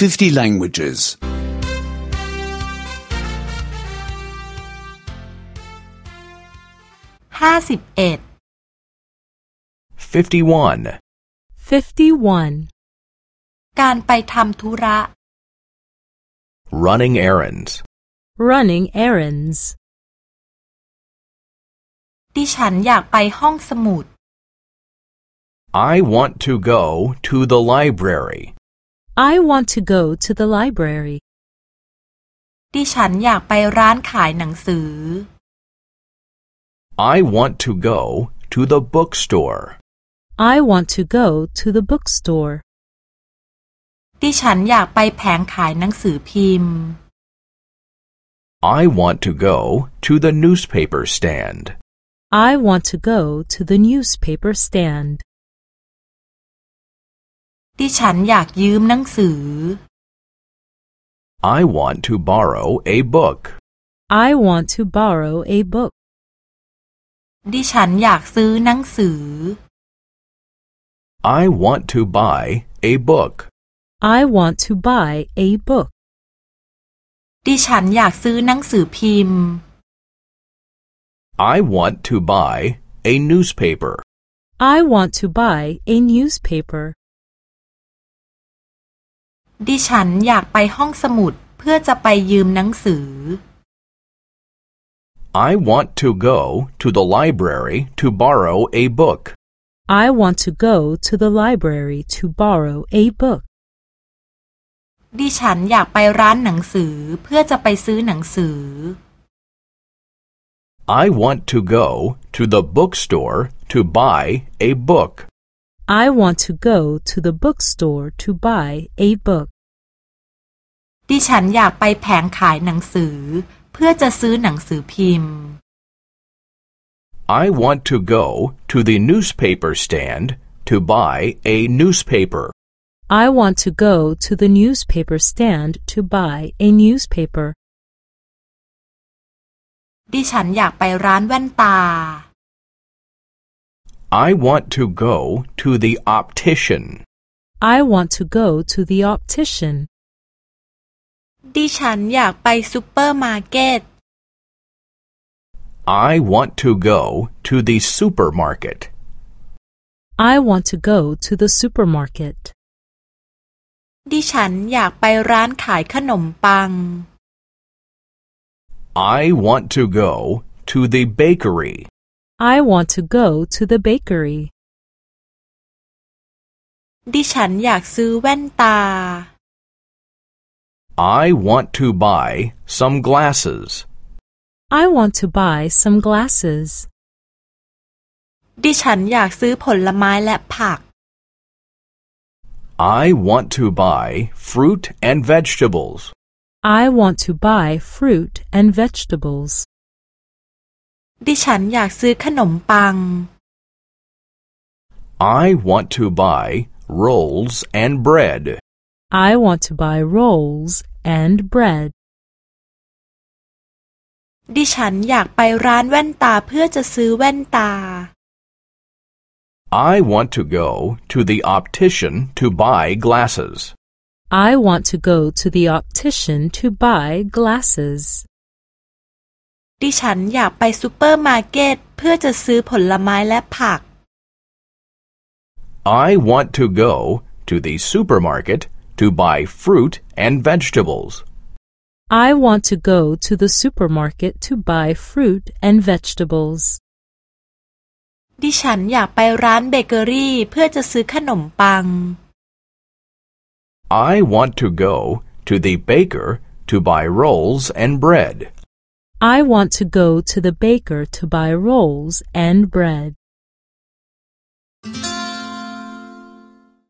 50 languages. ห้าสิบเอ็ด 51. 51. การไปทำธุระ Running errands. Running errands. ดิฉันอยากไปห้องสมุด I want to go to the library. I want to go to the library. ดิฉันอยากไปร้านขายหนังสือ I want to go to the bookstore. I want to go to the bookstore. ดิฉันอยากไปแผงขายหนังสือพิมพ์ I want to go to the newspaper stand. I want to go to the newspaper stand. ดิฉันอยากยืมหนังสือ I want to borrow a book. I want to borrow a book. ดิฉันอยากซื้อหนังสือ I want to buy a book. I want to buy a book. ดิฉันอยากซื้อหนังสือพิมพ์ I want to buy a newspaper. I want to buy a newspaper. ดิฉันอยากไปห้องสมุดเพื่อจะไปยืมหนังสือ I want to go to the library to borrow a book. I want to go to the library to borrow a book. ดิฉันอยากไปร้านหนังสือเพื่อจะไปซื้อหนังสือ I want to go to the bookstore to buy a book. I want to go to the bookstore to buy a book. ดิฉันอยากไปแผงขายหนังสือ เพื่อจะซื้อหนังสือพิมพ์ I want to go to the newspaper stand to buy a newspaper. I want to go to the newspaper stand to buy a newspaper. ดิฉันอยากไปร้านแว่นตา I want to go to the optician. I want to go to the optician. ดิฉันอยากไปซูเปอร์มาร์เก็ต I want to go to the supermarket. I want to go to the supermarket. ดิฉันอยากไปร้านขายขนมปัง I want to go to the bakery. I want to go to the bakery. ดิฉันอยากซื้อแว่นตา I want to buy some glasses. I want to buy some glasses. ดิฉันอยากซื้อผลไม้และผัก I want to buy fruit and vegetables. I want to buy fruit and vegetables. ดิฉันอยากซื้อขนมปัง I want to buy rolls and bread. I want to buy rolls and bread. ดิฉันอยากไปร้านแว่นตาเพื่อจะซื้อแว่นตา I want to go to the optician to buy glasses. I want to go to the optician to buy glasses. ดิฉันอยากไปซูเปอร์มาร์เก็ตเพื่อจะซื้อผลไม้และผัก I want to go to the supermarket to buy fruit and vegetables. I want to go to the supermarket to buy fruit and vegetables. ดิฉันอยากไปร้านเบเกอรี่เพื่อจะซื้อขนมปัง I want to go to the baker to buy rolls and bread. I want to go to the baker to buy rolls and bread.